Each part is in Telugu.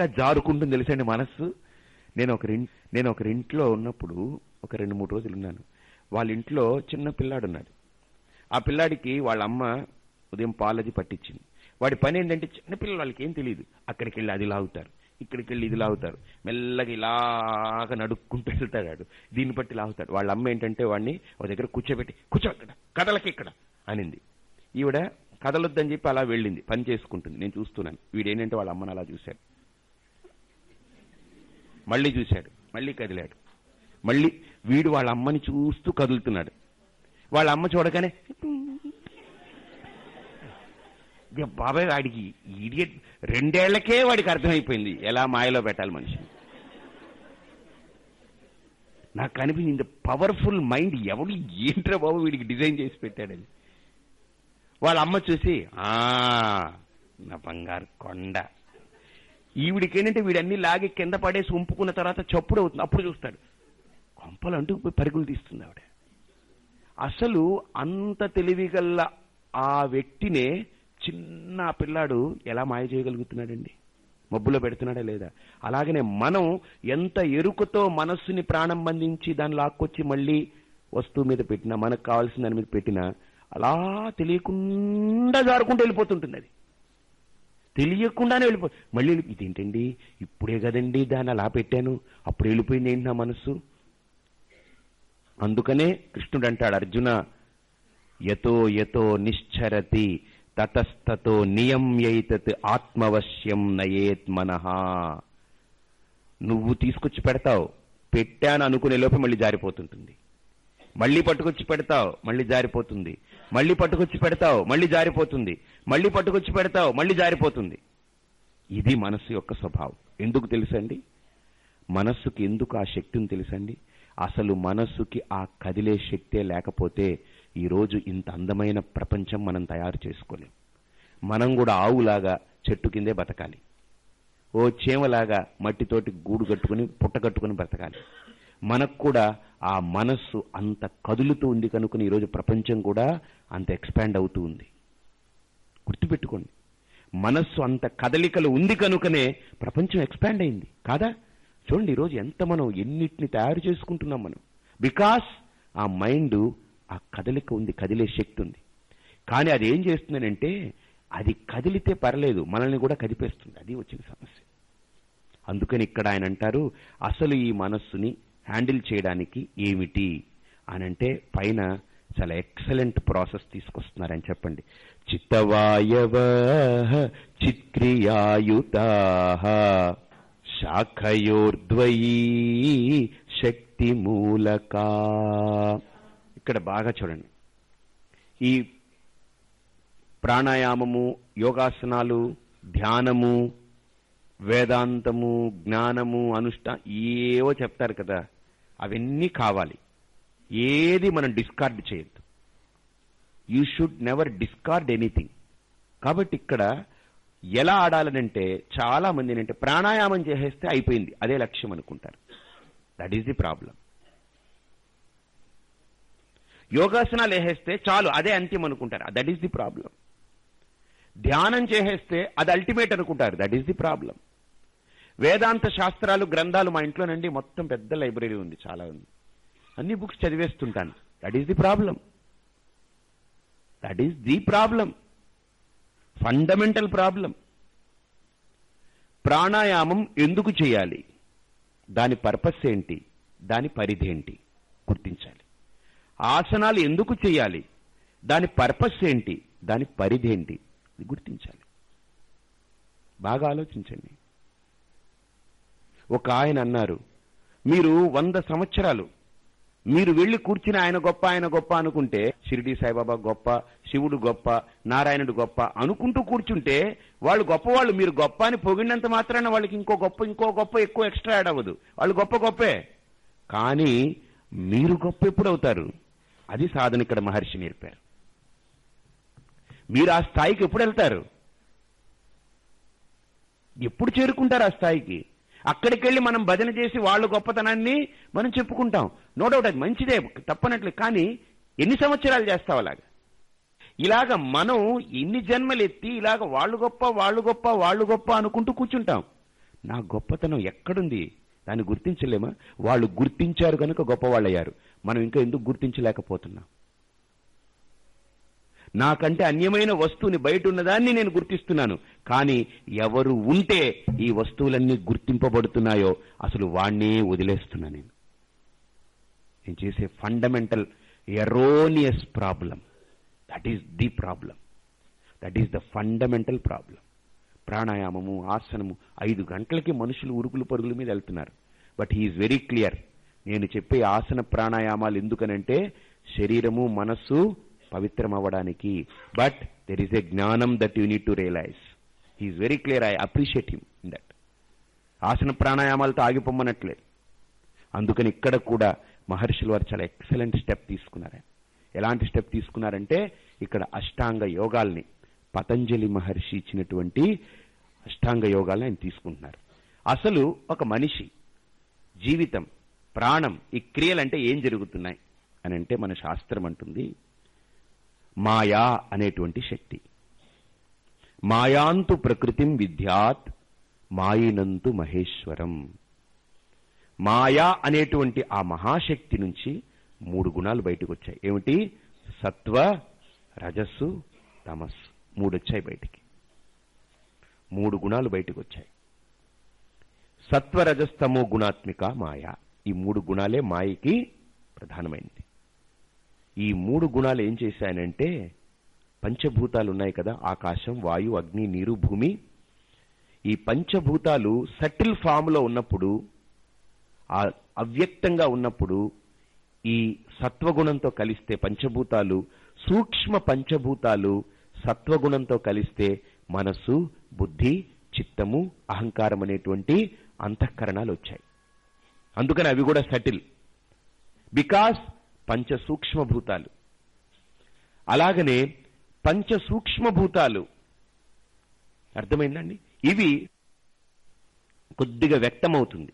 మెల్లగా జారుకుంటుంది తెలుసండి మనస్సు. నేను ఒక నేను ఒకరింట్లో ఉన్నప్పుడు ఒక రెండు మూడు రోజులు ఉన్నాను. వాళ్ళ ఇంట్లో చిన్న పిల్లాడు ఉన్నాడు. ఆ పిల్లాడికి వాళ్ళ అమ్మ ఉదయం పాలది పట్టించింది. వాడి పని ఏంటంటే చిన్నపిల్లలు వాళ్ళకి ఏం తెలియదు అక్కడికి వెళ్ళి అది లాగుతారు. ఇక్కడికి వెళ్ళి ఇది లాగుతారు. మెల్లగా ఇలాగ నడుక్కుంటూ వెళ్తాడు. దీన్ని బట్టి లాగుతాడు. వాళ్ళ అమ్మ ఏంటంటే వాడిని ఒక దగ్గర కూర్చోబెట్టి కూర్చో ఇక్కడ కథలకి ఇక్కడ అనింది. ఈవిడ కదలొద్దని చెప్పి అలా వెళ్ళింది. పని చేసుకుంటుంది. నేను చూస్తున్నాను. వీడేంటంటే వాళ్ళ అమ్మని అలా చూశాడు. మళ్ళీ చూశాడు మళ్ళీ కదిలాడు. మళ్ళీ వీడు వాళ్ళ అమ్మని చూస్తూ కదులుతున్నాడు. వాళ్ళ అమ్మ చూడగానే బాబాయ్ వాడికి ఇడియట్ రెండేళ్ళకే వాడికి అర్థమైపోయింది. ఎలా మాయలో పెట్టాలి మనిషిని నాకు కనిపించింది పవర్ఫుల్ మైండ్ ఎవడు ఏంట్రా బాబు వీడికి డిజైన్ చేసి పెట్టాడని? వాళ్ళ అమ్మ చూసి ఆ నా బంగారు కొండ. ఈవిడికేంటంటే వీడన్ని లాగి కింద పడేసి ఉంపుకున్న తర్వాత చప్పుడు అవుతుంది. అప్పుడు చూస్తాడు. కొంపలు అంటూ పరుగులు తీస్తుంది ఆవిడ. అసలు అంత తెలివిగల్ల ఆ వ్యక్తినే చిన్న పిల్లాడు ఎలా మాయ చేయగలుగుతున్నాడండి? మబ్బులో పెడుతున్నాడా లేదా? అలాగనే మనం ఎంత ఎరుకతో మనస్సుని ప్రాణం బంధించి దాన్ని లాక్కొచ్చి మళ్ళీ వస్తువు మీద పెట్టినా మనకు కావాల్సిన దాని మీద పెట్టినా అలా తెలియకుండా జారుకుంటూ వెళ్ళిపోతుంటుంది అది. తెలియకుండానే వెళ్ళిపో మళ్ళీ వెళ్ళి- ఇదేంటండి? ఇప్పుడే కదండి దాన్ని అలా పెట్టాను. అప్పుడు వెళ్ళిపోయింది ఏంటి నా మనస్సు? అందుకనే కృష్ణుడు అంటాడు అర్జున యతో యతో నిశ్చరతి తతస్తతో నియమ్యైతత్ ఆత్మవశ్యం నయేత్ మనహ నువ్వు తీసుకొచ్చి పెడతావు. పెట్టాను అనుకునే లోపే మళ్ళీ జారిపోతుంటుంది. మళ్ళీ పట్టుకొచ్చి పెడతావు మళ్ళీ జారిపోతుంది. మళ్ళీ పట్టుకొచ్చి పెడతావు మళ్ళీ జారిపోతుంది. మళ్ళీ పట్టుకొచ్చి పెడతావు మళ్ళీ జారిపోతుంది. ఇది మనస్సు యొక్క స్వభావం. ఎందుకు తెలుసండి? మనస్సుకి ఎందుకు ఆ శక్తిని తెలుసండి? అసలు మనస్సుకి ఆ కదిలే శక్తే లేకపోతే ఈరోజు ఇంత అందమైన ప్రపంచం మనం తయారు చేసుకోలేం. మనం కూడా ఆవులాగా చెట్టు కిందే బతకాలి. ఓ చేమలాగా మట్టితోటి గూడు కట్టుకుని పుట్ట కట్టుకుని బ్రతకాలి మనకు కూడా ఆ మనస్సు అంత కదులుతూ ఉంది కనుక ఈరోజు ప్రపంచం కూడా అంత ఎక్స్పాండ్ అవుతూ ఉంది. గుర్తుపెట్టుకోండి. మనస్సు అంత కదలికలు ఉంది కనుకనే ప్రపంచం ఎక్స్పాండ్ అయింది. కాదా? చూడండి ఈరోజు ఎంత మనం ఎన్నిటిని తయారు చేసుకుంటున్నాం మనం. బికాస్ ఆ మైండ్ ఆ కదలిక ఉంది కదిలే శక్తి ఉంది. కానీ అది ఏం చేస్తుందనంటే అది కదిలితే పర్లేదు మనల్ని కూడా కదిపేస్తుంది. అది వచ్చిన సమస్య. అందుకని ఇక్కడ ఆయన అంటారు అసలు ఈ మనస్సుని హ్యాండిల్ చేయడానికి ఏమిటి అని అంటే పైన చాలా ఎక్సలెంట్ ప్రాసెస్ తీసుకొస్తున్నారని చెప్పండి. చిత్తవాయవ చిత్క్రియాయుతా శాఖయోర్ద్వయీ శక్తి మూలకా ఇక్కడ బాగా చూడండి. ఈ ప్రాణాయామము యోగాసనాలు ధ్యానము వేదాంతము జ్ఞానము అనుష్ఠా ఏవో చెప్తారు కదా. అవన్నీ కావాలి. ఏది మనం డిస్కార్డ్ చేయొద్దు. You should never discard anything కాబట్టి ఇక్కడ ఎలా ఆడాలనంటే చాలా మంది ఏంటంటే ప్రాణాయామం చేసేస్తే అయిపోయింది. అదే లక్ష్యం అనుకుంటారు. దట్ ఈస్ ది ప్రాబ్లం యోగాసనాలు వేసేస్తే చాలు అదే అంత్యం అనుకుంటారు. దట్ ఈస్ ది ప్రాబ్లం ధ్యానం చేసేస్తే అది అల్టిమేట్ అనుకుంటారు. దట్ ఈస్ ది ప్రాబ్లం వేదాంత శాస్త్రాలు గ్రంథాలు మా ఇంట్లోనండి మొత్తం పెద్ద లైబ్రరీ ఉంది చాలా ఉంది. అన్ని books చదివేస్తుంటాను. That is the problem that is the problem fundamental problem pranayama ఎందుకు చేయాలి? దాని పర్పస్ ఏంటి? దాని పరిధి ఏంటి? గుర్తించాలి. ఆసనాలు ఎందుకు చేయాలి? దాని పర్పస్ ఏంటి? దాని పరిధి ఏంటి? గుర్తించాలి. బాగా ఆలోచించండి. ఒక ఆయన అన్నారు మీరు వంద సంవత్సరాలు మీరు వెళ్ళి కూర్చుని ఆయన గొప్ప ఆయన గొప్ప అనుకుంటే షిరిడి సాయిబాబా గొప్ప శివుడు గొప్ప నారాయణుడు గొప్ప అనుకుంటూ కూర్చుంటే వాళ్ళు గొప్పవాళ్ళు మీరు గొప్ప అని పొగిడినంత మాత్రాన వాళ్ళకి ఇంకో గొప్ప ఇంకో గొప్ప ఎక్కువ ఎక్స్ట్రా యాడ్ అవ్వదు. వాళ్ళు గొప్ప గొప్పే. కానీ మీరు గొప్ప ఎప్పుడు అవుతారు అది సాధన ఇక్కడ మహర్షి నేర్పారు. మీరు ఆ స్థాయికి ఎప్పుడు వెళ్తారు? ఎప్పుడు చేరుకుంటారు ఆ స్థాయికి? అక్కడికి వెళ్ళి మనం భజన చేసి వాళ్ళ గొప్పతనాన్ని మనం చెప్పుకుంటాం. నో డౌట్ అది మంచిదే తప్పనట్లు. కానీ ఎన్ని సంవత్సరాలు చేస్తావు అలాగా? ఇలాగ మనం ఎన్ని జన్మలు ఎత్తి ఇలాగ వాళ్ళు గొప్ప వాళ్ళు గొప్ప వాళ్ళు గొప్ప అనుకుంటూ కూర్చుంటాం. నా గొప్పతనం ఎక్కడుంది? దాన్ని గుర్తించలేమా? వాళ్ళు గుర్తించారు కనుక గొప్పవాళ్ళయ్యారు. మనం ఇంకా ఎందుకు గుర్తించలేకపోతున్నాం? నాకంటే అన్యమైన వస్తువుని బయట ఉన్నదాన్ని నేను గుర్తిస్తున్నాను. కానీ ఎవరు ఉంటే ఈ వస్తువులన్నీ గుర్తింపబడుతున్నాయో అసలు వాణ్ణే వదిలేస్తున్నా నేను. నేను చేసే fundamental erroneous problem that is the problem that is the fundamental problem ప్రాణాయామము ఆసనము ఐదు గంటలకి మనుషులు ఉరుకులు పరుగుల మీద వెళ్తున్నారు. బట్ హీఈస్ వెరీ క్లియర్ నేను చెప్పే ఆసన ప్రాణాయామాలు ఎందుకనంటే శరీరము మనస్సు పవిత్రం అవ్వడానికి బట్ దెర్ ఈస్ ఎ జ్ఞానం that you need to realize he is very clear I appreciate him in that ఆసన ప్రాణాయామాలతో ఆగిపోమ్మనట్లే అందుకని ఇక్కడ కూడా మహర్షులు వారు చాలా ఎక్సలెంట్ స్టెప్ తీసుకున్నారు. ఎలాంటి స్టెప్ తీసుకున్నారంటే ఇక్కడ అష్టాంగ యోగాల్ని పతంజలి మహర్షి ఇచ్చినటువంటి అష్టాంగ యోగాలను ఆయన తీసుకుంటున్నారు. అసలు ఒక మనిషి జీవితం ప్రాణం ఈ క్రియలంటే ఏం జరుగుతున్నాయి? అని అంటే మన శాస్త్రం అంటుంది మాయా అనేటువంటి శక్తి. మాయాంతు ప్రకృతిం విద్యాత్ మాయినంతు మహేశ్వరం. మాయా అనేటువంటి ఆ మహాశక్తి నుంచి మూడు గుణాలు బయటకు వచ్చాయి ఏమిటి? సత్వ రజస్సు తమస్సు. మూడు వచ్చాయి బయటికి. మూడు గుణాలు బయటకు వచ్చాయి సత్వ రజస్తమో గుణాత్మిక మాయ. ఈ మూడు గుణాలే మాయకి ప్రధానమైనది. ఈ మూడు గుణాలు ఏం చేశానంటే పంచభూతాలు ఉన్నాయి కదా ఆకాశం వాయు అగ్ని నీరు భూమి. ఈ పంచభూతాలు సటిల్ ఫామ్లో ఉన్నప్పుడు ఆ అవ్యక్తంగా ఉన్నప్పుడు ఈ సత్వగుణంతో కలిస్తే పంచభూతాలు సూక్ష్మ పంచభూతాలు సత్వగుణంతో కలిస్తే మనస్సు బుద్ధి చిత్తము అహంకారం అనేటువంటి అంతఃకరణాలు వచ్చాయి. అందుకని అవి కూడా సటిల్. బికాస్ పంచ సూక్ష్మభూతాలు అలాగనే పంచ సూక్ష్మభూతాలు అర్థమైందండి? ఇవి కొద్దిగా వ్యక్తమవుతుంది.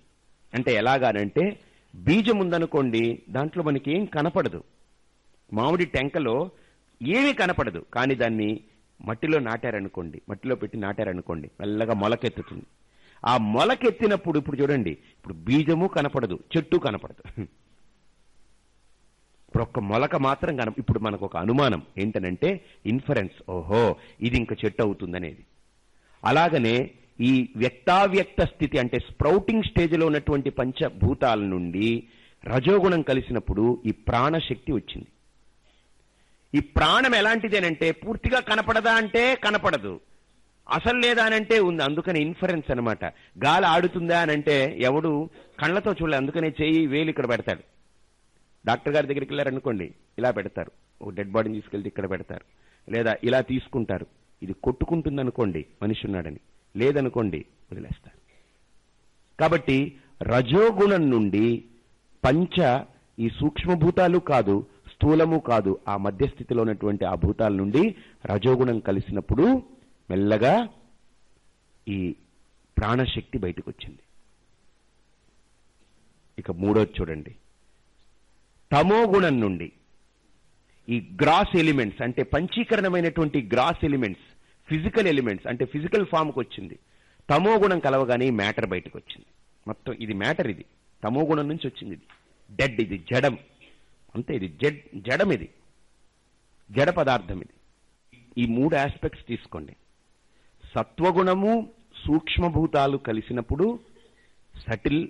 అంటే ఎలాగానంటే బీజం ఉందనుకోండి దాంట్లో మనకి ఏం కనపడదు. మామిడి టెంకలో ఏమీ కనపడదు. కానీ దాన్ని మట్టిలో నాటారనుకోండి మట్టిలో పెట్టి నాటారనుకోండి మెల్లగా మొలకెత్తుతుంది. ఆ మొలకెత్తినప్పుడు ఇప్పుడు చూడండి ఇప్పుడు బీజము కనపడదు చెట్టు కనపడదు. ఒక్క మొలక మాత్రం కన ఇప్పుడు మనకు ఒక అనుమానం ఏంటనంటే ఇన్ఫరెన్స్ ఓహో ఇది ఇంకా చెట్టు అవుతుందనేది. అలాగనే ఈ వ్యక్తావ్యక్త స్థితి అంటే స్ప్రౌటింగ్ స్టేజ్లో ఉన్నటువంటి పంచభూతాల నుండి రజోగుణం కలిసినప్పుడు ఈ ప్రాణశక్తి వచ్చింది. ఈ ప్రాణం ఎలాంటిది అంటే పూర్తిగా కనపడదా అంటే కనపడదు. అసలు లేదా అనంటే ఉంది అందుకని ఇన్ఫరెన్స్ అనమాట గాలి ఆడుతుందా అనంటే ఎవడు కళ్ళతో చూడలే అందుకనే చేయి వేలు ఇక్కడ పెడతాడు. డాక్టర్ గారి దగ్గరికి వెళ్ళారనుకోండి ఇలా పెడతారు. ఒక డెడ్ బాడీని తీసుకెళ్తే ఇక్కడ పెడతారు. లేదా ఇలా తీసుకుంటారు. ఇది కొట్టుకుంటుందనుకోండి మనిషి ఉన్నాడని లేదనుకోండి వదిలేస్తారు. కాబట్టి రజోగుణం నుండి పంచ ఈ సూక్ష్మభూతాలు కాదు స్థూలము కాదు ఆ మధ్యస్థితిలో ఉన్నటువంటి ఆ భూతాల నుండి రజోగుణం కలిసినప్పుడు మెల్లగా ఈ ప్రాణశక్తి బయటకు వచ్చింది ఇక మూడోది చూడండి. తమోగుణం నుండి. ఈ గ్రాస్ ఎలిమెంట్స్ అంటే పంచీకరణమైనటువంటి గ్రాస్ ఎలిమెంట్స్ ఫిజికల్ ఎలిమెంట్స్ అంటే ఫిజికల్ ఫామ్కి వచ్చింది తమో గుణం కలవగానే మ్యాటర్ బయటకు వచ్చింది మొత్తం ఇది మ్యాటర్ ఇది. తమో గుణం నుంచి వచ్చింది ఇది. డెడ్ ఇది జడం. అంతే ఇది జడ్ జడం ఇది. జడ పదార్థం ఇది. ఈ మూడు ఆస్పెక్ట్స్ తీసుకోండి. సత్వగుణము సూక్ష్మభూతాలు కలిసినప్పుడు సటిల్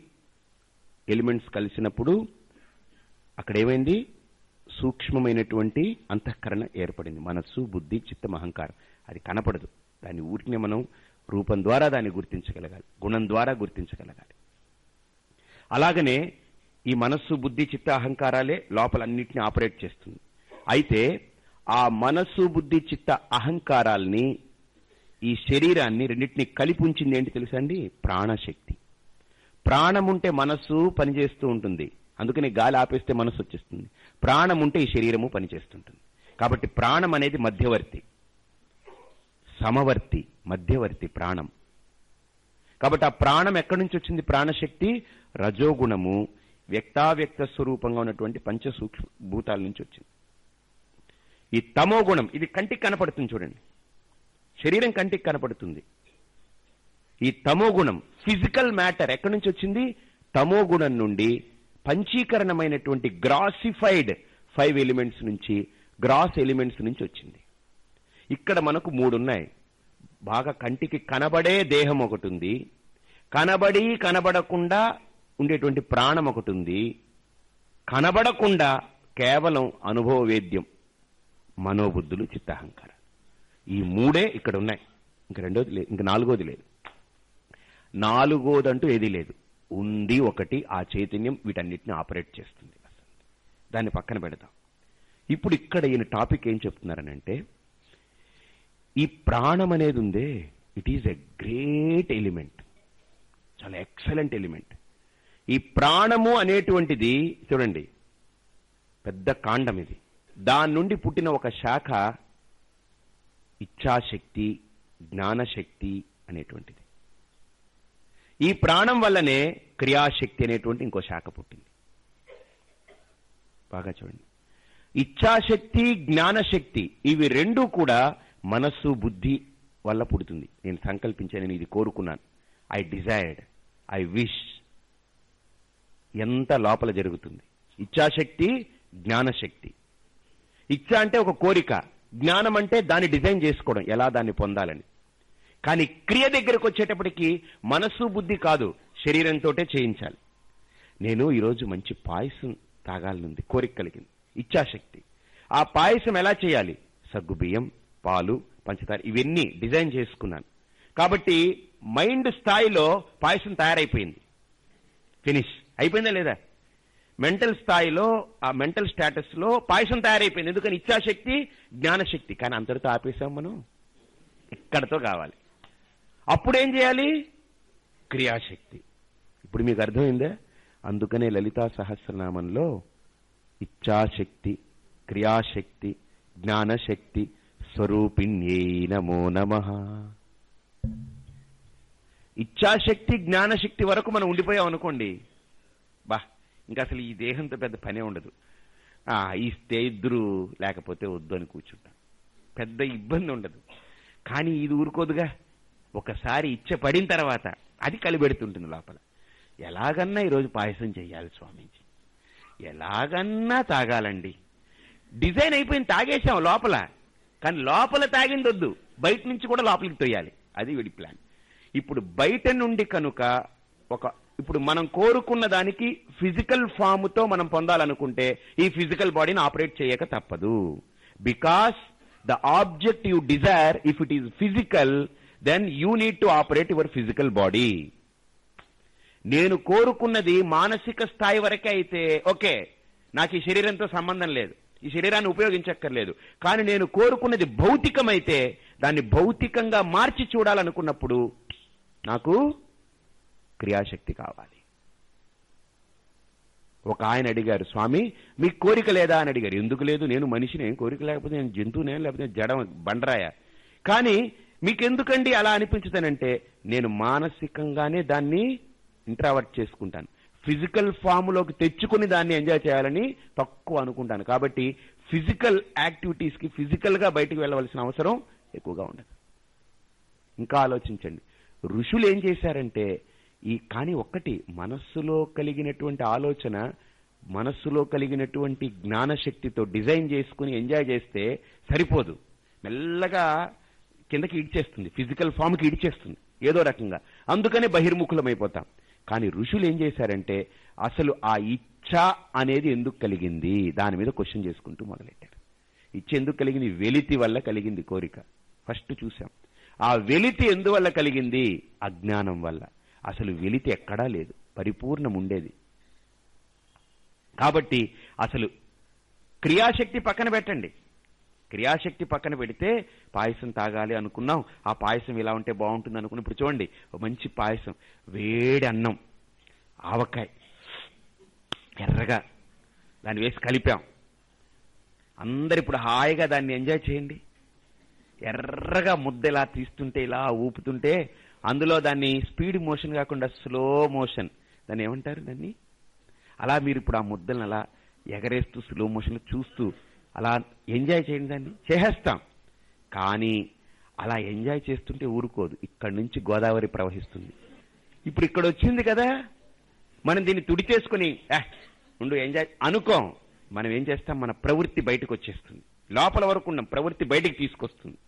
ఎలిమెంట్స్ కలిసినప్పుడు అక్కడేమైంది? సూక్ష్మమైనటువంటి అంతఃకరణ ఏర్పడింది. మనస్సు బుద్ధి చిత్తం అహంకారం. అది కనపడదు. దాన్ని ఊరికినే మనం రూపం ద్వారా దాన్ని గుర్తించగలగాలి. గుణం ద్వారా గుర్తించగలగాలి. అలాగనే ఈ మనస్సు బుద్ధి చిత్త అహంకారాలే లోపలన్నింటినీ ఆపరేట్ చేస్తుంది. అయితే ఆ మనస్సు బుద్ధి చిత్త అహంకారాల్ని ఈ శరీరాన్ని రెండింటినీ కలిపి ఉంచింది ఏంటి తెలుసా అండి? ప్రాణశక్తి. ప్రాణం ఉంటే మనస్సు పనిచేస్తూ ఉంటుంది. అందుకని గాలి ఆపేస్తే మనస్సు వచ్చేస్తుంది. ప్రాణం ఉంటే ఈ శరీరము పనిచేస్తుంటుంది. కాబట్టి ప్రాణం అనేది మధ్యవర్తి. సమవర్తి మధ్యవర్తి ప్రాణం. కాబట్టి ఆ ప్రాణం ఎక్కడి నుంచి వచ్చింది? ప్రాణశక్తి రజోగుణము వ్యక్తావ్యక్త స్వరూపంగా ఉన్నటువంటి పంచ సూక్ష్మ భూతాల నుంచి వచ్చింది. ఈ తమో గుణం ఇది కంటికి కనపడుతుంది చూడండి. శరీరం కంటికి కనపడుతుంది. ఈ తమో గుణం ఫిజికల్ మ్యాటర్ ఎక్కడి నుంచి వచ్చింది? తమో గుణం నుండి పంచీకరణమైనటువంటి గ్రాసిఫైడ్ ఫైవ్ ఎలిమెంట్స్ నుంచి గ్రాస్ ఎలిమెంట్స్ నుంచి వచ్చింది. ఇక్కడ మనకు మూడు ఉన్నాయి బాగా కంటికి కనబడే దేహం ఒకటి ఉంది. కనబడి కనబడకుండా ఉండేటువంటి ప్రాణం ఒకటి ఉంది. కనబడకుండా కేవలం అనుభవ వేద్యం మనోబుద్ధులు చిత్తహంకారం. ఈ మూడే ఇక్కడ ఉన్నాయి. ఇంక రెండోది లేదు ఇంక నాలుగోది లేదు. నాలుగోదంటూ ఏదీ లేదు. ఉంది ఒకటి ఆ చైతన్యం వీటన్నిటిని ఆపరేట్ చేస్తుంది. దాన్ని పక్కన పెడదాం. ఇప్పుడు ఇక్కడ ఈయన టాపిక్ ఏం చెప్తున్నారనంటే ఈ ప్రాణం అనేది ఉందే it is a great element చాలా ఎక్సలెంట్ ఎలిమెంట్ ఈ ప్రాణము అనేటువంటిది చూడండి పెద్ద కాండం ఇది. దాని నుండి పుట్టిన ఒక శాఖ ఇచ్ఛాశక్తి జ్ఞానశక్తి అనేటువంటిది. ఈ ప్రాణం వల్లనే క్రియాశక్తి అనేటువంటి ఇంకో శాఖ పుట్టింది. బాగా చూడండి. ఇచ్ఛాశక్తి జ్ఞానశక్తి ఇవి రెండు కూడా మనస్సు బుద్ధి వల్ల పుడుతుంది. నేను సంకల్పించాను నేను ఇది కోరుకున్నాను. ఐ డిజైర్డ్ ఐ విష్ ఎంత లోపల జరుగుతుంది? ఇచ్ఛాశక్తి జ్ఞానశక్తి. ఇచ్చ అంటే ఒక కోరిక. జ్ఞానం అంటే దాన్ని డిజైన్ చేసుకోవడం. ఎలా దాన్ని పొందాలని? కానీ క్రియ దగ్గరకు వచ్చేటప్పటికి మనస్సు బుద్ధి కాదు శరీరంతో చేయించాలి. నేను ఈరోజు మంచి పాయసం తాగాలనుంది కోరిక కలిగింది ఇచ్ఛాశక్తి. ఆ పాయసం ఎలా చేయాలి? సగ్గుబియ్యం పాలు పంచదార ఇవన్నీ డిజైన్ చేసుకున్నాను. కాబట్టి మైండ్ స్థాయిలో పాయసం తయారైపోయింది. ఫినిష్. అయిపోయిందా లేదా? మెంటల్ స్థాయిలో ఆ మెంటల్ స్టేటస్లో పాయసం తయారైపోయింది. ఎందుకని? ఇచ్ఛాశక్తి జ్ఞానశక్తి. కానీ అంతటితో ఆపేసాం మనం. ఇక్కడతో కావాలి. అప్పుడేం చేయాలి? క్రియాశక్తి. ఇప్పుడు మీకు అర్థమైందా? అందుకనే లలితా సహస్రనామంలో ఇచ్ఛాశక్తి క్రియాశక్తి జ్ఞానశక్తి స్వరూపిణ్యై నమో నమ. ఇచ్ఛాశక్తి జ్ఞానశక్తి వరకు మనం ఉండిపోయాం అనుకోండి. బా ఇంకా అసలు ఈ దేహంతో పెద్ద పనే ఉండదు. ఆ ఇస్తే ఇద్దరు లేకపోతే వద్దు అని కూర్చుంటాం. పెద్ద ఇబ్బంది ఉండదు. కానీ ఇది ఊరుకోదుగా. ఒకసారి ఇచ్చ పడిన తర్వాత అది కలిపెడుతుంటుంది లోపల. ఎలాగన్నా ఈరోజు పాయసం చేయాలి స్వామీజీ. ఎలాగన్నా తాగాలండి. డిజైన్ అయిపోయింది తాగేసాం లోపల. కానీ లోపల తాగిందొద్దు బయట నుంచి కూడా లోపలికి తోయాలి. అది వీడి ప్లాన్. ఇప్పుడు బయట నుండి కనుక ఒక ఇప్పుడు మనం కోరుకున్న దానికి ఫిజికల్ ఫామ్తో మనం పొందాలనుకుంటే ఈ ఫిజికల్ బాడీని ఆపరేట్ చేయక తప్పదు. Because the object you desire if it is physical then you need to operate your physical body నేను కోరుకున్నది మానసిక స్థాయి వరకే అయితే ఓకే నాకు ఈ శరీరంతో సంబంధం లేదు. ఈ శరీరాన్ని ఉపయోగించక్కర్లేదు. కానీ నేను కోరుకున్నది భౌతికమైతే దాన్ని భౌతికంగా మార్చి చూడాలనుకున్నప్పుడు నాకు క్రియాశక్తి కావాలి. ఒక ఆయన అడిగారు స్వామి మీకు కోరిక లేదా? అని అడిగారు. ఎందుకు లేదు నేను మనిషిని కోరిక లేకపోతే నేను జంతువునే లేకపోతే జడం బండరాయ. కానీ మీకెందుకండి అలా అనిపించుతానంటే నేను మానసికంగానే దాన్ని ఇంట్రావర్ట్ చేసుకుంటాను. ఫిజికల్ ఫామ్లోకి తెచ్చుకుని దాన్ని ఎంజాయ్ చేయాలని తక్కువ అనుకుంటాను. కాబట్టి ఫిజికల్ యాక్టివిటీస్కి ఫిజికల్గా బయటికి వెళ్ళవలసిన అవసరం ఎక్కువగా ఉండదు. ఇంకా ఆలోచించండి. ఋషులు ఏం చేశారంటే ఈ కానీ ఒక్కటి మనస్సులో కలిగినటువంటి ఆలోచన మనస్సులో కలిగినటువంటి జ్ఞానశక్తితో డిజైన్ చేసుకుని ఎంజాయ్ చేస్తే సరిపోదు. మెల్లగా కిందకి ఇడ్చేస్తుంది. ఫిజికల్ ఫామ్కి ఇడ్చేస్తుంది. ఏదో రకంగా. అందుకనే బహిర్ముఖులమైపోతాం. కానీ ఋషులు ఏం చేశారంటే అసలు ఆ ఇచ్ఛ అనేది ఎందుకు కలిగింది? దాని మీద క్వశ్చన్ చేసుకుంటూ మొదలెట్టారు. ఇచ్చ ఎందుకు కలిగింది? వెలితి వల్ల కలిగింది కోరిక. ఫస్ట్ చూసాం ఆ వెలితి ఎందువల్ల కలిగింది? అజ్ఞానం వల్ల. అసలు వెలితి ఎక్కడా లేదు. పరిపూర్ణం ఉండేది. కాబట్టి అసలు క్రియాశక్తి పక్కన పెట్టండి. క్రియాశక్తి పక్కన పెడితే పాయసం తాగాలి అనుకున్నాం. ఆ పాయసం ఇలా ఉంటే బాగుంటుంది అనుకుని ఇప్పుడు చూడండి ఒక మంచి పాయసం. వేడి అన్నం ఆవకాయ ఎర్రగా దాన్ని వేసి కలిపాం. అందరు ఇప్పుడు హాయిగా దాన్ని ఎంజాయ్ చేయండి. ఎర్రగా ముద్ద ఇలా తీస్తుంటే ఇలా ఊపుతుంటే అందులో దాన్ని స్పీడ్ మోషన్ కాకుండా స్లో మోషన్. దాన్ని ఏమంటారు దాన్ని? అలా మీరు ఇప్పుడు ఆ ముద్దలను అలా ఎగరేస్తూ స్లో మోషన్లో చూస్తూ అలా ఎంజాయ్ చేయండి దాన్ని. చేసేస్తాం. కానీ అలా ఎంజాయ్ చేస్తుంటే ఊరుకోదు. ఇక్కడి నుంచి గోదావరి ప్రవహిస్తుంది. ఇప్పుడు ఇక్కడ వచ్చింది కదా. మనం దీన్ని తుడిచేసుకుని "ఆ, ఉండు ఎంజాయ్ అనుకోం. మనం ఏం చేస్తాం? మన ప్రవృత్తి బయటకు వచ్చేస్తుంది. లోపల వరకు ఉన్న ప్రవృత్తి బయటికి తీసుకొస్తుంది.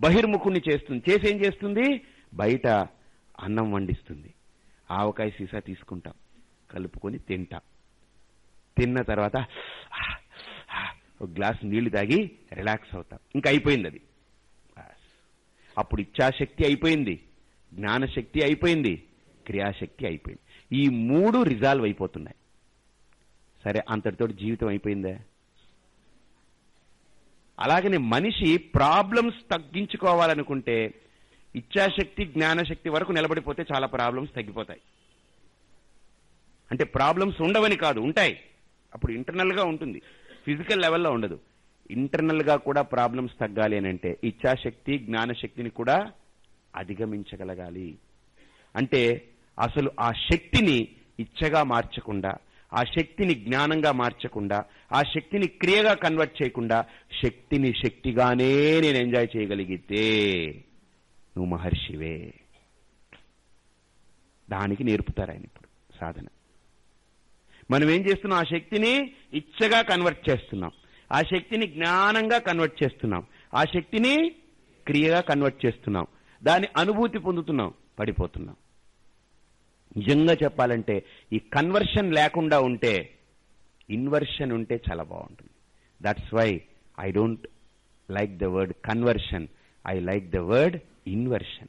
బహిర్ముఖుణ్ణి చేస్తుంది. చేసి ఏం చేస్తుంది? బయట అన్నం వండిస్తుంది. ఆవకాయ సీసా తీసుకుంటాం. కలుపుకొని తింటాం. తిన్న తర్వాత ఒక గ్లాస్ నీళ్ళు తాగి రిలాక్స్ అవుతాం. ఇంకా అయిపోయింది అది. అప్పుడు ఇచ్ఛాశక్తి అయిపోయింది జ్ఞానశక్తి అయిపోయింది క్రియాశక్తి అయిపోయింది. ఈ మూడు రిజాల్వ్ అయిపోతున్నాయి. సరే అంతటితో జీవితం అయిపోయిందా? అలాగనే మనిషి ప్రాబ్లమ్స్ తగ్గించుకోవాలనుకుంటే ఇచ్ఛాశక్తి జ్ఞానశక్తి వరకు నిలబడిపోతే చాలా ప్రాబ్లమ్స్ తగ్గిపోతాయి. అంటే ప్రాబ్లమ్స్ ఉండవని కాదు ఉంటాయి. అప్పుడు ఇంటర్నల్గా ఉంటుంది. ఫిజికల్ లెవెల్లో ఉండదు. ఇంటర్నల్గా కూడా ప్రాబ్లమ్స్ తగ్గాలి అని అంటే ఇచ్ఛాశక్తి జ్ఞానశక్తిని కూడా అధిగమించగలగాలి. అంటే అసలు ఆ శక్తిని ఇచ్చగా మార్చకుండా ఆ శక్తిని జ్ఞానంగా మార్చకుండా ఆ శక్తిని క్రియగా కన్వర్ట్ చేయకుండా శక్తిని శక్తిగానే నేను ఎంజాయ్ చేయగలిగితే నువ్వు మహర్షివే. దానికి నేర్పుతారు ఆయన ఇప్పుడు సాధన. మనం ఏం చేస్తున్నాం? ఆ శక్తిని ఇచ్చగా కన్వర్ట్ చేస్తున్నాం. ఆ శక్తిని జ్ఞానంగా కన్వర్ట్ చేస్తున్నాం. ఆ శక్తిని క్రియగా కన్వర్ట్ చేస్తున్నాం. దాని అనుభూతి పొందుతున్నాం. పడిపోతున్నాం. నిజంగా చెప్పాలంటే ఈ కన్వర్షన్ లేకుండా ఉంటే ఇన్వర్షన్ ఉంటే చాలా బాగుంటుంది. That's why I don't like the word conversion I like the word inversion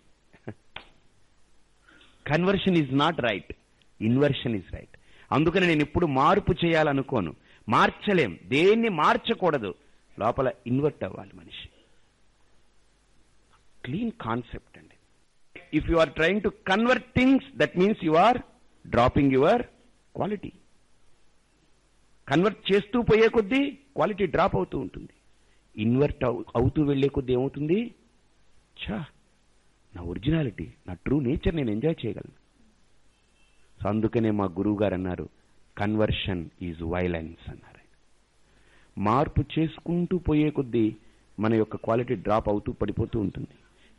conversion is not right inversion is right అందుకని నేను ఇప్పుడు మార్పు చేయాలనుకోను. మార్చలేం. దేన్ని మార్చకూడదు. లోపల ఇన్వర్ట్ అవ్వాలి మనిషి. క్లీన్ కాన్సెప్ట్ అండి. If you are trying to convert things that means you are dropping your quality convert చేస్తూ పోయే కొద్దీ క్వాలిటీ డ్రాప్ అవుతూ ఉంటుంది. ఇన్వర్ట్ అవుతూ వెళ్ళే కొద్దీ ఏమవుతుంది? ఛా! నా ఒరిజినాలిటీ నా ట్రూ నేచర్ నేను ఎంజాయ్ చేయగలను. సో అందుకనే మా గురువు గారు అన్నారు కన్వర్షన్ ఈజ్ వైలెన్స్ అన్నారు. మార్పు చేసుకుంటూ పోయే కొద్దీ మన యొక్క క్వాలిటీ డ్రాప్ అవుతూ పడిపోతూ ఉంటుంది.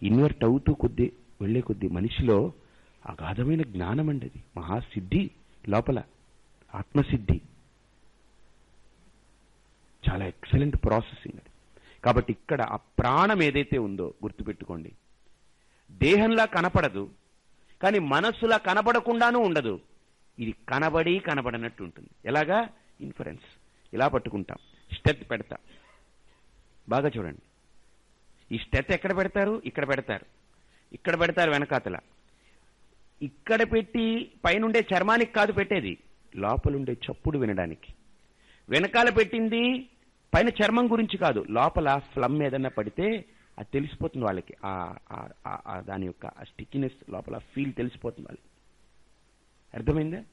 ఇన్వర్ట్ అవుతూ కొద్దీ వెళ్ళే కొద్దీ మనిషిలో అగాధమైన జ్ఞానం అండి అది. మహాసిద్ధి లోపల ఆత్మసిద్ధి. చాలా ఎక్సలెంట్ ప్రాసెసింగ్ అది. కాబట్టి ఇక్కడ ఆ ప్రాణం ఏదైతే ఉందో గుర్తుపెట్టుకోండి. దేహంలా కనపడదు కానీ మనస్సులా కనబడకుండానూ ఉండదు. ఇది కనబడి కనబడనట్టు ఉంటుంది. ఎలాగా? ఇన్ఫరెన్స్. ఇలా పట్టుకుంటాం. స్టెత్ పెడతా. బాగా చూడండి. ఈ స్టెత్ ఎక్కడ పెడతారు? ఇక్కడ పెడతారు. ఇక్కడ పెడతారు వెనకాతల. ఇక్కడ పెట్టి పైనుండే చర్మానికి కాదు పెట్టేది. లోపలుండే చప్పుడు వినడానికి. వెనకాల పెట్టింది పైన చర్మం గురించి కాదు. లోపల ఫ్లమ్ ఏదన్నా పడితే అది తెలిసిపోతుంది వాళ్ళకి. ఆ దాని యొక్క స్టిక్కినెస్ లోపల ఫీల్ తెలిసిపోతుంది వాళ్ళకి. అర్థమైందా?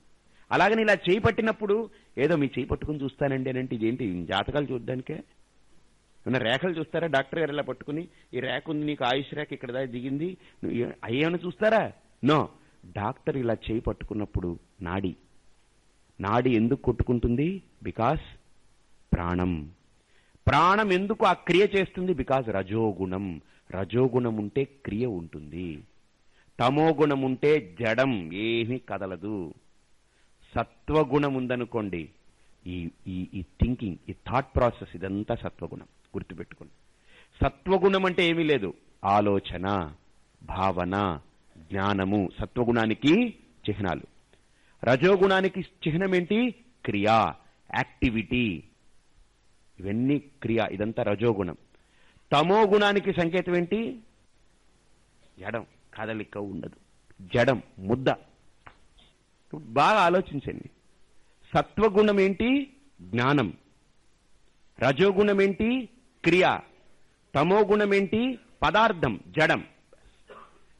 అలాగని ఇలా చేయి పట్టినప్పుడు ఏదో మీ చేయి పట్టుకుని చూస్తానండి అని అంటే ఇదేంటి జాతకాలు చూడడానికే? ఏమన్నా రేఖలు చూస్తారా? డాక్టర్ గారు ఇలా పట్టుకుని ఈ రేఖ ఉంది నీకు ఆయుష్ రేఖ ఇక్కడ దాకా దిగింది. నువ్వు చూస్తారా? నో. డాక్టర్ ఇలా చేయి పట్టుకున్నప్పుడు నాడి. నాడి ఎందుకు కొట్టుకుంటుంది? బికాస్ ప్రాణం. ప్రాణం ఎందుకు ఆ క్రియ చేస్తుంది? బికాజ్ రజోగుణం. రజోగుణం ఉంటే క్రియ ఉంటుంది. తమోగుణం ఉంటే జడం ఏమీ కదలదు. సత్వగుణం ఉందనుకోండి ఈ ఈ ఈ థింకింగ్ ఈ థాట్ ప్రాసెస్ ఇదంతా సత్వగుణం. గుర్తుపెట్టుకోండి. సత్వగుణం అంటే ఏమీ లేదు. ఆలోచన భావన జ్ఞానము సత్వగుణానికి చిహ్నాలు. రజోగుణానికి చిహ్నం ఏంటి? క్రియ యాక్టివిటీ ఇవన్నీ క్రియ ఇదంతా రజోగుణం. తమో గుణానికి సంకేతం ఏంటి? జడం కదలిక ఉండదు. జడం ముద్ద. బాగా ఆలోచించండి. సత్వగుణం ఏంటి? జ్ఞానం. రజోగుణం ఏంటి? క్రియ. తమో గుణం ఏంటి? పదార్థం జడం.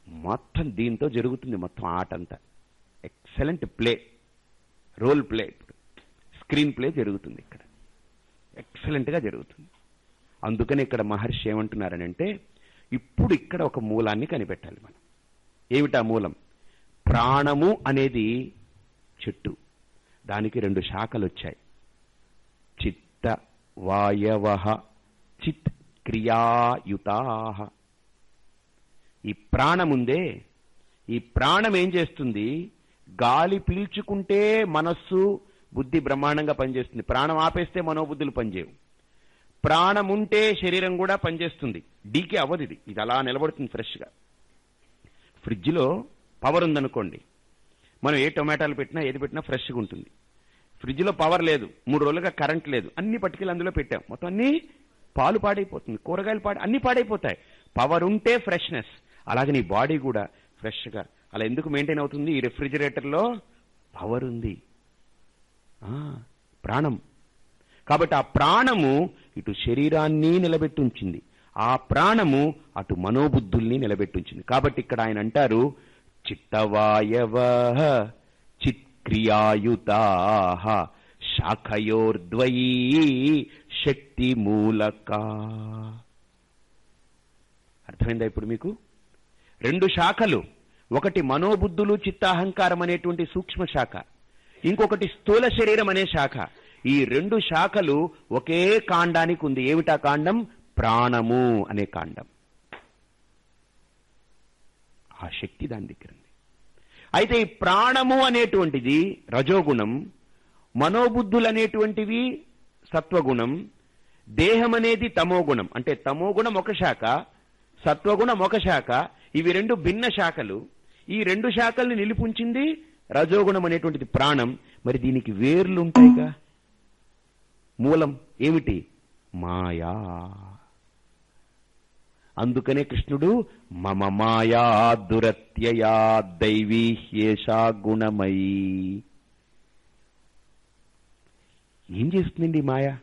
మొత్తం దీంతో జరుగుతుంది మొత్తం ఆట అంతా. ఎక్సలెంట్ ప్లే రోల్ ప్లే ఇప్పుడు స్క్రీన్ ప్లే జరుగుతుంది ఇక్కడ. ఎక్సలెంట్గా జరుగుతుంది. అందుకని ఇక్కడ మహర్షి ఏమంటున్నారనంటే ఇప్పుడు ఇక్కడ ఒక మూలాన్ని కనిపెట్టాలి మనం. ఏమిటా మూలం? ప్రాణము అనేది చెట్టు. దానికి రెండు శాఖలు వచ్చాయి చిత్త వాయవ చిత్ క్రియాయుతా ఈ ప్రాణం ఉందే ఈ ప్రాణం ఏం చేస్తుంది? గాలి పీల్చుకుంటే మనస్సు బుద్ధి బ్రహ్మాండంగా పనిచేస్తుంది. ప్రాణం ఆపేస్తే మనోబుద్ధులు పనిచేయవు. ప్రాణం ఉంటే శరీరం కూడా పనిచేస్తుంది. డీకే అవ్వదు ఇది. ఇది అలా నిలబడుతుంది ఫ్రెష్గా. ఫ్రిడ్జ్లో పవర్ ఉందనుకోండి. మనం ఏ టొమాటాలు పెట్టినా ఏది పెట్టినా ఫ్రెష్గా ఉంటుంది. ఫ్రిడ్జ్లో పవర్ లేదు. మూడు రోజులుగా కరెంట్ లేదు. అన్ని పట్టుకెళ్ళి అందులో పెట్టాం. మొత్తం అన్ని పాలు పాడైపోతుంది. కూరగాయలు పాడ అన్ని పాడైపోతాయి. పవర్ ఉంటే ఫ్రెష్నెస్. అలాగే నీ బాడీ కూడా ఫ్రెష్గా. అలా ఎందుకు మెయింటైన్ అవుతుంది? ఈ రెఫ్రిజిరేటర్లో పవర్ ఉంది. ప్రాణం. కాబట్టి ఆ ప్రాణము ఇటు శరీరాన్ని నిలబెట్టుంచింది. ఆ ప్రాణము అటు మనోబుద్ధుల్ని నిలబెట్టుంచింది. కాబట్టి ఇక్కడ ఆయన అంటారు చిత్తవాయవ చిత్క్రియాయుతా శాఖయోర్ద్వయీ శక్తి మూలక అర్థమైందా ఇప్పుడు మీకు? రెండు శాఖలు. ఒకటి మనోబుద్ధులు చిత్తాహంకారం అనేటువంటి సూక్ష్మ శాఖ ఇంకొకటి స్థూల శరీరం అనే శాఖ. ఈ రెండు శాఖలు ఒకే కాండానికి ఉంది. ఏమిటా కాండం? ప్రాణము అనే కాండం. ఆ శక్తి దాని దగ్గర ఉంది అయితే ఈ ప్రాణము అనేటువంటిది రజోగుణం మనోబుద్ధులు అనేటువంటివి సత్వగుణం దేహం అనేది తమోగుణం. అంటే తమోగుణం ఒక శాఖ సత్వగుణం ఒక శాఖ. ఇవి రెండు భిన్న శాఖలు. ఈ రెండు శాఖల్ని నిలిపుంచింది రజోగుణం అనేటువంటిది ప్రాణం. మరి దీనికి వేర్లు ఉంటాయిగా? మూలం ఏమిటి? మాయా. అందుకనే కృష్ణుడు మమ మాయా దురత్యయా దైవీ హ్యేషా గుణమయీ ఏం చేస్తుందండి మాయా మాయ?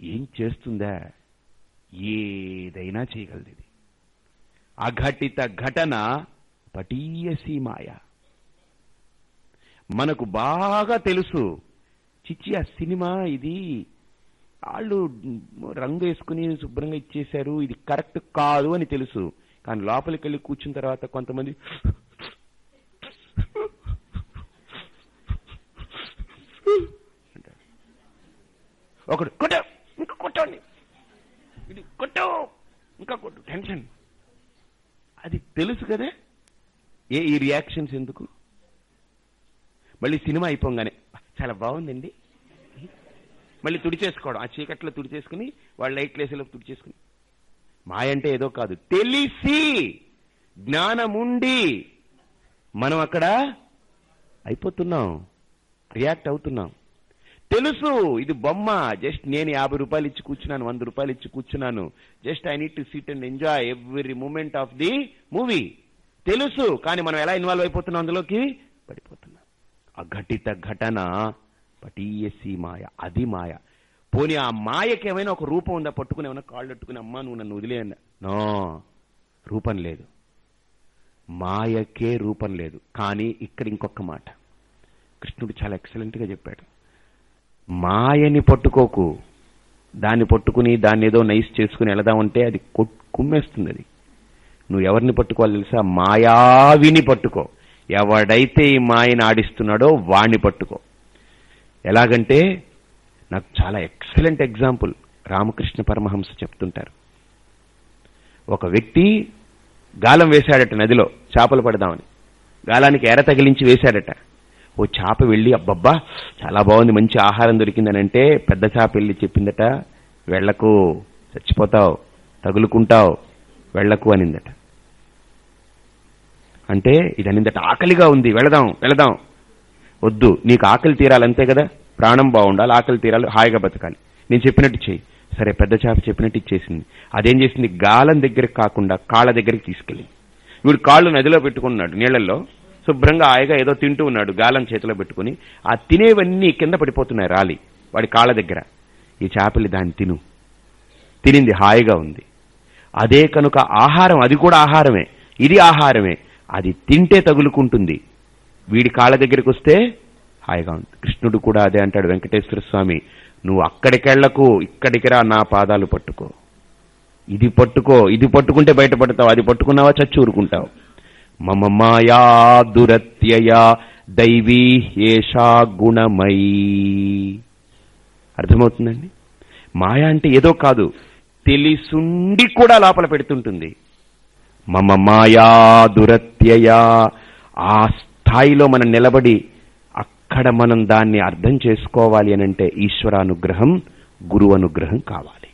ఏం చేస్తుందా? ఏదైనా చేయగలది అఘటిత ఘటన పటీయసి మాయా. మనకు బాగా తెలుసు. చిచ్చి ఆ సినిమా ఇది వాళ్ళు రంగు వేసుకుని శుభ్రంగా ఇచ్చేశారు. ఇది కరెక్ట్ కాదు అని తెలుసు. కానీ లోపలికి వెళ్ళి కూర్చున్న తర్వాత కొంతమంది ఒకడు కొట్టు! ఇంకా కొట్టండి. ఇది కొట్టు! ఇంకా కొట్టు! టెన్షన్. అది తెలుసు కదా? ఏ ఈ రియాక్షన్స్ ఎందుకు? మళ్ళీ సినిమా అయిపోగానే చాలా బాగుందండి. మళ్ళీ తుడిచేసుకోవడం ఆ చీకట్లో తుడిచేసుకుని వాళ్ళ లైట్లు వేసేలోపు తుడిచేసుకుని. మాయ అంటే ఏదో కాదు. తెలిసి జ్ఞానముండి మనం అక్కడ అయిపోతున్నాం రియాక్ట్ అవుతున్నాం. తెలుసు ఇది బొమ్మ. జస్ట్ నేను యాభై రూపాయలు ఇచ్చి కూర్చున్నాను వంద రూపాయలు ఇచ్చి కూర్చున్నాను. Just I need to sit and enjoy every moment of the movie. తెలుసు కానీ మనం ఎలా ఇన్వాల్వ్ అయిపోతున్నాం అందులోకి? పడిపోతున్నాం. అఘటిత ఘటన పటీయసి మాయ అది మాయ. పోనీ ఆ మాయకి ఏమైనా ఒక రూపం ఉందా? పట్టుకుని ఏమైనా కాళ్ళు పట్టుకుని అమ్మా నువ్వు నన్ను వదిలేయన్న నో రూపం లేదు. మాయకే రూపం లేదు. కానీ ఇక్కడ ఇంకొక మాట. కృష్ణుడు చాలా ఎక్సలెంట్గా చెప్పాడు. మాయని పట్టుకోకు. దాన్ని పట్టుకుని దాన్ని ఏదో నైస్ చేసుకుని వెళదామంటే అది కొట్- కుమ్మేస్తుంది అది. నువ్వు ఎవరిని పట్టుకోవాలి తెలుసా? మాయావిని పట్టుకో. ఎవడైతే ఈ మాయను ఆడిస్తున్నాడో వాణ్ణి పట్టుకో. ఎలాగంటే నాకు చాలా ఎక్సలెంట్ ఎగ్జాంపుల్ రామకృష్ణ పరమహంస చెప్తుంటారు. ఒక వ్యక్తి గాలం వేశాడట నదిలో చేపలు పడదామని. గాలానికి ఎర తగిలించి వేశాడట. ఓ చేప వెళ్ళి అబ్బబ్బా చాలా బాగుంది మంచి ఆహారం దొరికిందని అంటే పెద్ద చేప వెళ్ళి చెప్పిందట వెళ్ళకు చచ్చిపోతావు తగులుకుంటావు వెళ్ళకు అనిందట. అంటే ఇది ఆకలిగా ఉంది. వెళదాం వెళదాం. వద్దు నీకు ఆకలి తీరాలి అంతే కదా? ప్రాణం బాగుండాలి ఆకలి తీరాలి హాయిగా బతకాలి. నేను చెప్పినట్టు చెయ్యి. సరే పెద్ద చేప చెప్పినట్టు ఇచ్చేసింది. అదేం చేసింది? గాలం దగ్గరికి కాకుండా కాళ్ళ దగ్గరికి తీసుకెళ్ళింది. వీడు కాళ్ళు నదిలో పెట్టుకున్నాడు నీళ్ళలో శుభ్రంగా హాయిగా ఏదో తింటూ ఉన్నాడు గాలం చేతిలో పెట్టుకుని. ఆ తినేవన్నీ కింద పడిపోతున్నాయి రాలి వాడి కాళ్ళ దగ్గర. ఈ చేపలు దాన్ని తిను. తినింది హాయిగా ఉంది. అదే కనుక ఆహారం అది కూడా ఆహారమే. ఇది ఆహారమే. అది తింటే తగులుకుంటుంది. వీడి కాళ్ళ దగ్గరికి వస్తే హాయిగా కృష్ణుడు కూడా అదే అంటాడు వెంకటేశ్వర స్వామి నువ్వు అక్కడికెళ్ళకు ఇక్కడికి రా నా పాదాలు పట్టుకో. ఇది పట్టుకో ఇది పట్టుకుంటే బయటపడతావు అది పట్టుకున్నావా చచ్చి ఊరుకుంటావు మమ మాయా దురత్యయా దైవీ ఏషా గుణమయీ అర్థమవుతుందండి? మాయ అంటే ఏదో కాదు తెలిసుండి కూడా లోపల పెడుతుంటుంది. మమ మాయాదురత్యయా ఆ స్థాయిలో మనం నిలబడి అక్కడ మనం దాన్ని అర్థం చేసుకోవాలి అనంటే ఈశ్వరానుగ్రహం గురు అనుగ్రహం కావాలి.